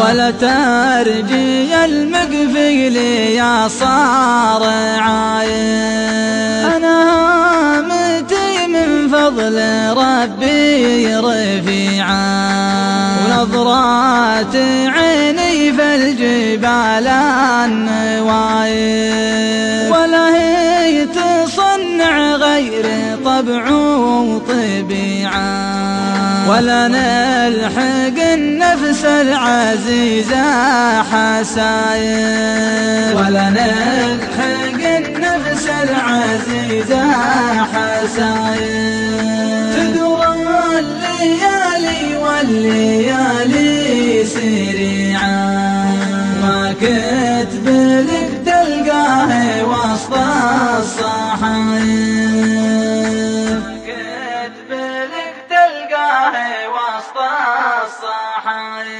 ولا ترجي المقفل يا صارعاي. أنا هامتي من فضل ربي رفيعا ونظرات عيني في الجبال النواي. ولا هي تصنع غير طبع وطبيعة. ولا نلحق النفس العزيزة حسايب ولا نلحق النفس العزيزة حسايب تدور الليالي والليالي سريعة ما كنت الصحاري.